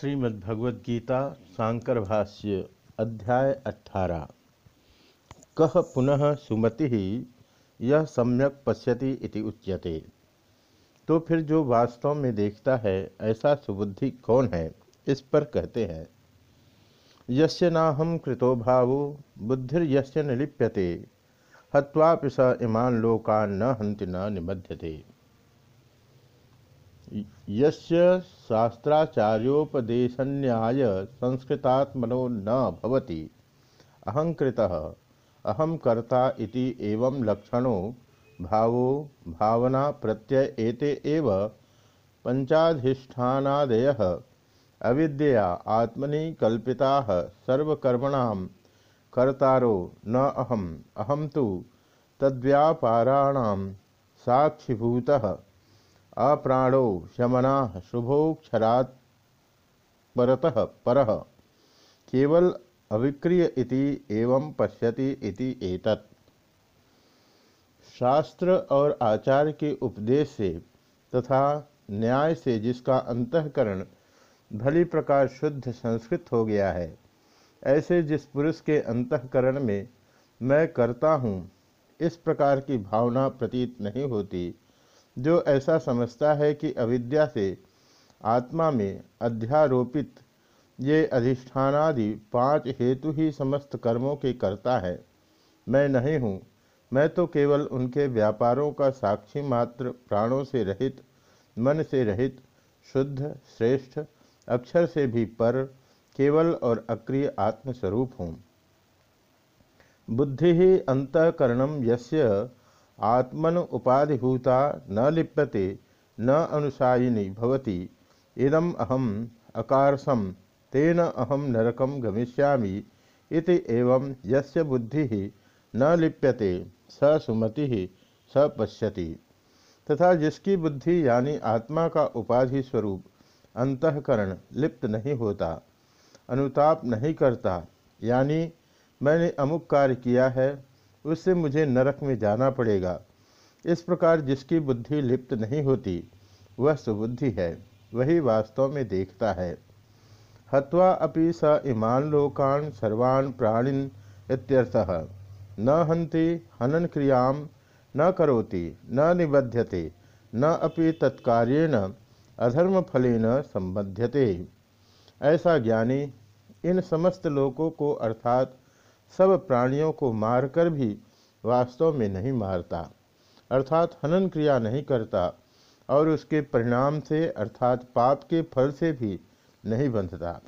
श्रीमद्भगवद्गीता शांकर भाष्य अध्याय अठारह कह पुनः सुमति यह सम्यक पश्यति इति उच्यते। तो फिर जो वास्तव में देखता है, ऐसा सुबुद्धि कौन है? इस पर कहते हैं। यस्य नाहम कृतो भावो, बुद्धिर्यस्य न लिप्यते। हत्वापि स इमान लोकान न हंति न निबध्यते। यस्य शास्त्राचार्योपदेशन्याय संस्कृतात्मनो न भवति। अहंकृतः अहम कर्ता इति एवं लक्षणो, भावो, भावना प्रत्यय एते एव पंचाधिष्ठानादयः अविद्या आत्मनि कल्पिताः सर्वकर्मणां कर्तारो न अहम अहम तो तद्व्यापाराणां साक्षिभूतः। अप्राणो शमना शुभोक्षरात् परतः परः। केवल अविक्रिय इति एवं पश्यति इति एतत्। शास्त्र और आचार्य के उपदेश से तथा न्याय से जिसका अंतकरण भली प्रकार शुद्ध संस्कृत हो गया है, ऐसे जिस पुरुष के अंतकरण में मैं करता हूँ, इस प्रकार की भावना प्रतीत नहीं होती। जो ऐसा समझता है कि अविद्या से आत्मा में अध्यारोपित ये अधिष्ठानादि पाँच हेतु ही समस्त कर्मों के करता है। मैं नहीं हूँ। मैं तो केवल उनके व्यापारों का साक्षी मात्र, प्राणों से रहित, मन से रहित, शुद्ध, श्रेष्ठ, अक्षर से भी पर, केवल और अक्रिय आत्मस्वरूप हूँ। बुद्धि ही अंतकरणम यस्य आत्मन उपाधिभूता न लिप्यते, न अनुसायिनी भवति। इदम अहम अकारसम तेन अहम नरकम गमिष्यामि। इति एवं यस्य बुद्धि न लिप्यते, स सुमति, स पश्यति। तथा जिसकी बुद्धि यानी आत्मा का उपाधि स्वरूप, अंतकरण लिप्त नहीं होता, अनुताप नहीं करता, यानी मैंने अमुक कार्य किया है उससे मुझे नरक में जाना पड़ेगा। इस प्रकार जिसकी बुद्धि लिप्त नहीं होती, वह सुबुद्धि है, वही वास्तव में देखता है। हत्वा अपि स इमान लोकान सर्वान् प्राणिन इत्यर्थः। न हंति हनन क्रियाम न करोति, न निबध्यते, न अपि तत्कार्येण अधर्म फलेन संबध्यते। ऐसा ज्ञानी इन समस्त लोकों को अर्थात सब प्राणियों को मारकर भी वास्तव में नहीं मारता, अर्थात हनन क्रिया नहीं करता और उसके परिणाम से, अर्थात पाप के फल से भी नहीं बंधता।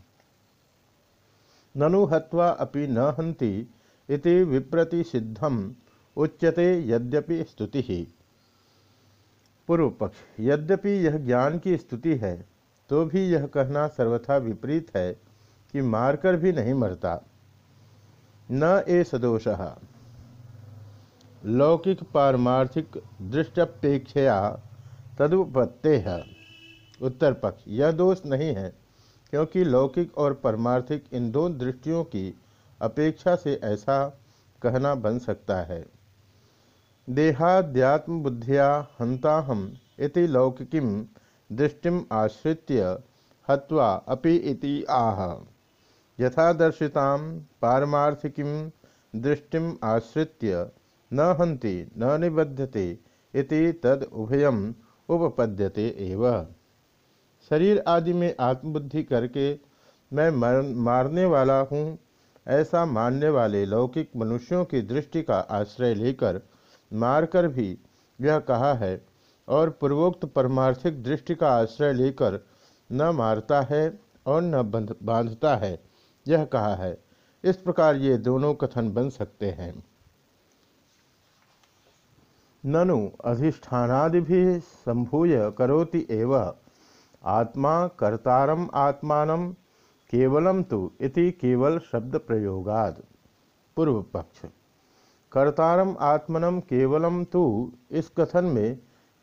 ननु हत्वा अपि न हंति इति विप्रति सिद्धम उच्यते यद्यपि स्तुति। ही पूर्व पक्ष यद्यपि यह ज्ञान की स्तुति है तो भी यह कहना सर्वथा विपरीत है कि मारकर भी नहीं मरता। न ए सदोष लौकिक पारमार्थिक दृष्टपेक्षया तदुपत्ते है उत्तर पक्ष, यह दोष नहीं है, क्योंकि लौकिक और परमार्थिक इन दो दृष्टियों की अपेक्षा से ऐसा कहना बन सकता है। देहाद्यात्म बुद्धिया हंताहम इति लौकिकीम दृष्टिम आश्रित्य हत्वा अपि इति आह। यथादर्शिता पारमार्थिकी दृष्टि आश्रित्य न हंति न निबध्यते तद उभयम उपपद्यते एव। शरीर आदि में आत्मबुद्धि करके मैं मर, मारने वाला हूँ ऐसा मानने वाले लौकिक मनुष्यों की दृष्टि का आश्रय लेकर मारकर भी यह कहा है और पूर्वोक्त परमार्थिक दृष्टि का आश्रय लेकर न मारता है और न बांधता है। यह कहा है, इस प्रकार ये दोनों कथन बन सकते हैं। ननु अधिष्ठानादि भी संभूय करोति एव, आत्मा कर्तारम आत्मान केवलम तो इति केवल शब्द प्रयोगाद। पूर्व पक्ष, कर्तारम आत्मनम केवलम तो इस कथन में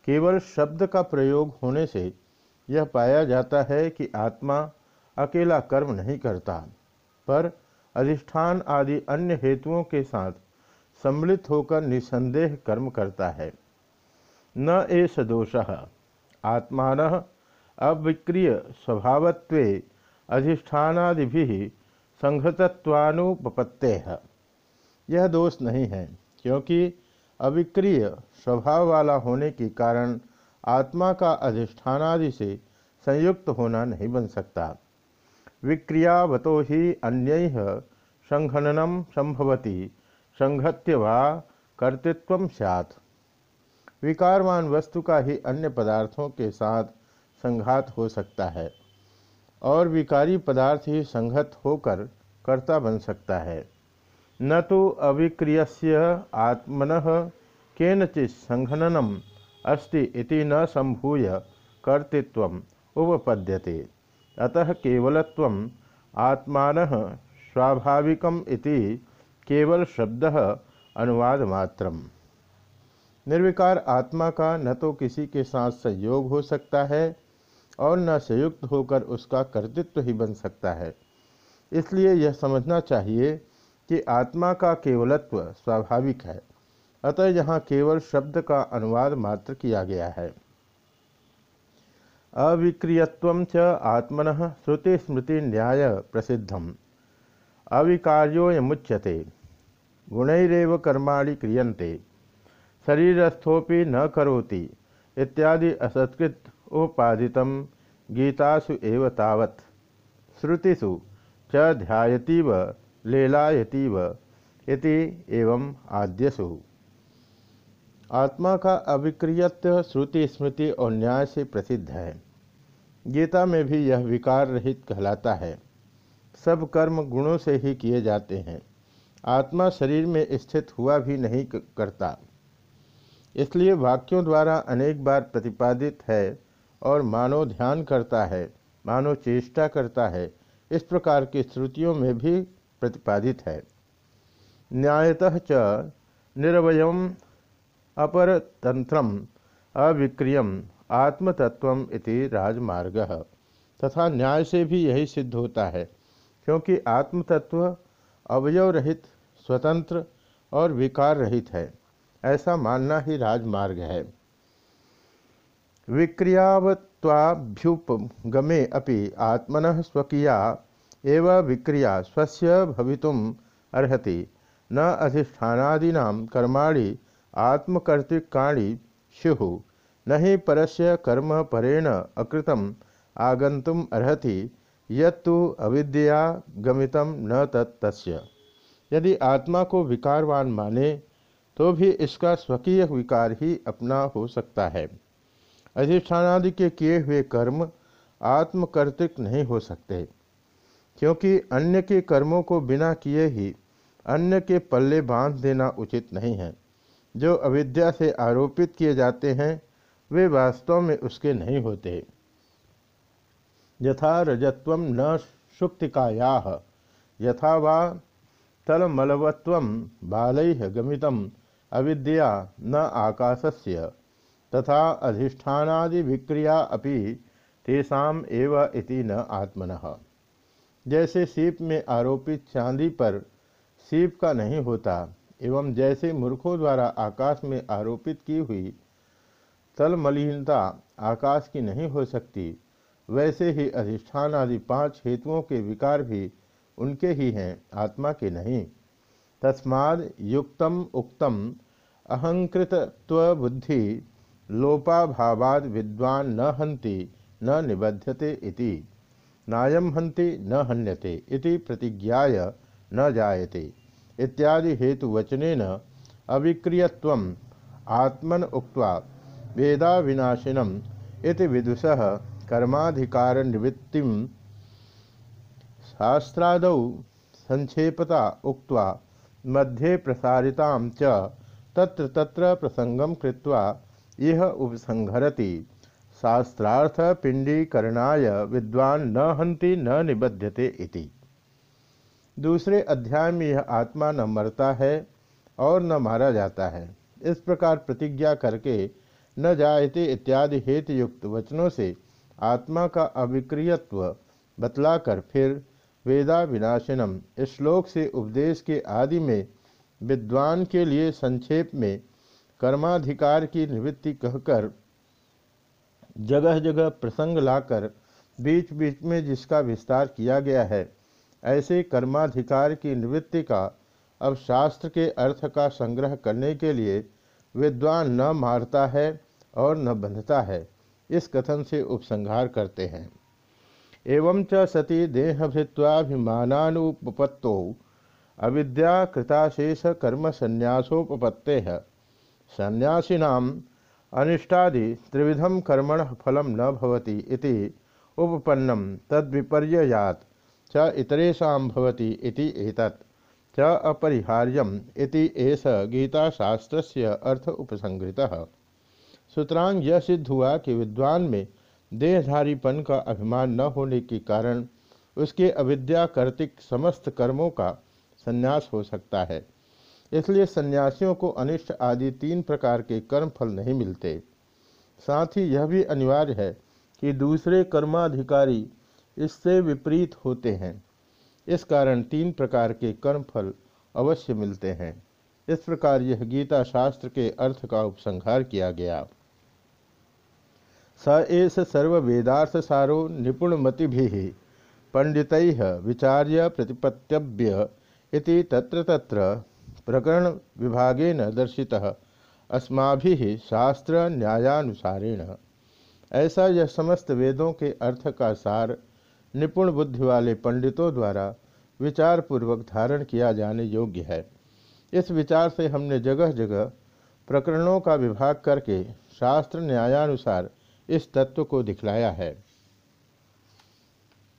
केवल शब्द का प्रयोग होने से यह पाया जाता है कि आत्मा अकेला कर्म नहीं करता। पर अधिष्ठान आदि अन्य हेतुओं के साथ सम्मिलित होकर निसंदेह कर्म करता है। न एष दोष। आत्मान अविक्रिय स्वभावत्वे अधिष्ठानादि संहतत्वानुपत्ते यह दोष नहीं है, क्योंकि अविक्रिय स्वभाव वाला होने के कारण आत्मा का अधिष्ठानादि से संयुक्त होना नहीं बन सकता। विक्रियावतो ही अन्य संघननम संभवती संघत्य वा कर्तृत्व सैत् विकारवान वस्तु का ही अन्य पदार्थों के साथ संघात हो सकता है और विकारी पदार्थ ही संघत होकर कर्ता बन सकता है। न तो अविक्रियस्य आत्मन केनचित संघननम अस्ति इति न संभूय कर्तृत्व उपपद्यते। अतः केवलत्व आत्मा स्वाभाविकम इति केवल शब्द अनुवाद मात्रम निर्विकार आत्मा का न तो किसी के साथ संयोग हो सकता है और न संयुक्त होकर उसका कर्तृत्व ही बन सकता है। इसलिए यह समझना चाहिए कि आत्मा का केवलत्व स्वाभाविक है, अतः यहाँ केवल शब्द का अनुवाद मात्र किया गया है। अविक्रियत्व च आत्मन श्रुति स्मृति न्याय प्रसिद्धम। अविकार्योयमुच्यते गुणैरव कर्माणि क्रियन्ते। शरीरस्थोपि न करोति। इत्यादि असत्कृत उपादित गीतासु एव तावत्। श्रुतिषु च ध्यायतीव, लेलायतीव इति एवं आद्यसु। आत्मा का अविक्रियत्व श्रुति, स्मृति और न्याय से प्रसिद्ध है। गीता में भी यह विकार रहित कहलाता है। सब कर्म गुणों से ही किए जाते हैं। आत्मा शरीर में स्थित हुआ भी नहीं करता। इसलिए वाक्यों द्वारा अनेक बार प्रतिपादित है और मानव ध्यान करता है मानव चेष्टा करता है, इस प्रकार की श्रुतियों में भी प्रतिपादित है। न्यायतः च निरवयम अपरतंत्रम अविक्रियम आत्मतत्व इति राजमार्ग। तथा न्याय से भी यही सिद्ध होता है, क्योंकि आत्मतत्व अवयव रहित स्वतंत्र और विकार रहित है। ऐसा मानना ही राजमार्ग है। विक्रियावत्वाभ्युपगमे अपि आत्मन स्वकीया, एव विक्रिया स्वस्य भवितुम अर्हति। न अधिष्ठानादीना कर्माणि आत्मकर्तृकाणि स्यु न ही परस्य कर्म परेण अकृतम आगंतुम अर्हति, यत्तु अविद्या गमितम न तत्स्य यदि आत्मा को विकारवान माने तो भी इसका स्वकीय विकार ही अपना हो सकता है। अधिष्ठानादि के किए हुए कर्म आत्मकर्तृक नहीं हो सकते, क्योंकि अन्य के कर्मों को बिना किए ही अन्य के पल्ले बाँध देना उचित नहीं है। जो अविद्या से आरोपित किए जाते हैं, वे वास्तव में उसके नहीं होते। यथा रजत्व न सुक्तिकाया यथा वा तलमलवत्व बाल गमित, अविद्या न आकाशस्य, तथा अधिष्ठानादि विक्रिया अपि तेषाम एव इति न आत्मन। जैसे सीप में आरोपित चांदी पर सीप का नहीं होता एवं जैसे मूर्खों द्वारा आकाश में आरोपित की हुई तलमलिनता आकाश की नहीं हो सकती, वैसे ही अधिष्ठान आदि पाँच हेतुओं के विकार भी उनके ही हैं, आत्मा के नहीं। तस्माद युक्तम उक्तम अहंकृतत्व बुद्धि लोपाभावाद विद्वान न हंति न निबध्यते इति नायम हंति न हन्यते इति प्रतिज्ञाय न जायते। इत्यादि हेतुवचन अविक्रियत्व आत्मन उक्त्वा वेदा विनाशिनम इति विदुषः कर्माधिकार निवृत्ति शास्त्रादौ संक्षेपता उक्त्वा मध्ये प्रसारिता च तत्र तत्र प्रसंगम कृत्वा यह उपसंहरति। शास्त्रार्थ पिंडीकरणाय विद्वान न हंति न निबध्यते इति। दूसरे अध्याय में यह आत्मा न मरता है और न मारा जाता है। इस प्रकार प्रतिज्ञा करके न जायते इत्यादि हेतु युक्त वचनों से आत्मा का अविक्रियत्व बतलाकर फिर वेदा विनाशिनम श्लोक से उपदेश के आदि में विद्वान के लिए संक्षेप में कर्माधिकार की निवृत्ति कहकर जगह जगह प्रसंग लाकर बीच बीच में जिसका विस्तार किया गया है ऐसे कर्माधिकार की निवृत्ति का अब शास्त्र के अर्थ का संग्रह करने के लिए विद्वान न मारता है और न बंधता है, इस कथन से उपसंहार करते हैं। एवं च सती देहभृत्वाभिमानुपत्तो अविद्या कृताशेष कर्म संन्यासोपत्ते संन्यासीनाम अनिष्टादि त्रिविधम कर्मण फलम न भवति इति उपपन्नम तद्विपर्ययात। च इतरेशा भवति इति च अपरिहार्यम इति एष गीताशास्त्रस्य अर्थ उपसंहृतः सूत्रांग यह सिद्ध हुआ कि विद्वान में देहधारीपन का अभिमान न होने के कारण उसके अविद्या कर्तिक समस्त कर्मों का संन्यास हो सकता है। इसलिए सन्यासियों को अनिष्ट आदि तीन प्रकार के कर्म फल नहीं मिलते। साथ ही यह भी अनिवार्य है कि दूसरे कर्माधिकारी इससे विपरीत होते हैं। इस कारण तीन प्रकार के कर्म फल अवश्य मिलते हैं। इस प्रकार यह गीता शास्त्र के अर्थ का उपसंहार किया गया। स एष सर्वेदार्थ सारो निपुणमति पंडित विचार्य प्रतिपत्तव्य इति तत्र तत्र प्रकरण विभागेन दर्शितः अस्मा शास्त्र न्यायानुसारेण। ऐसा यह समस्त वेदों के अर्थ का सार निपुण बुद्धि वाले पंडितों द्वारा विचार पूर्वक धारण किया जाने योग्य है। इस विचार से हमने जगह जगह प्रकरणों का विभाग करके शास्त्र न्यायानुसार इस तत्व को दिखलाया है।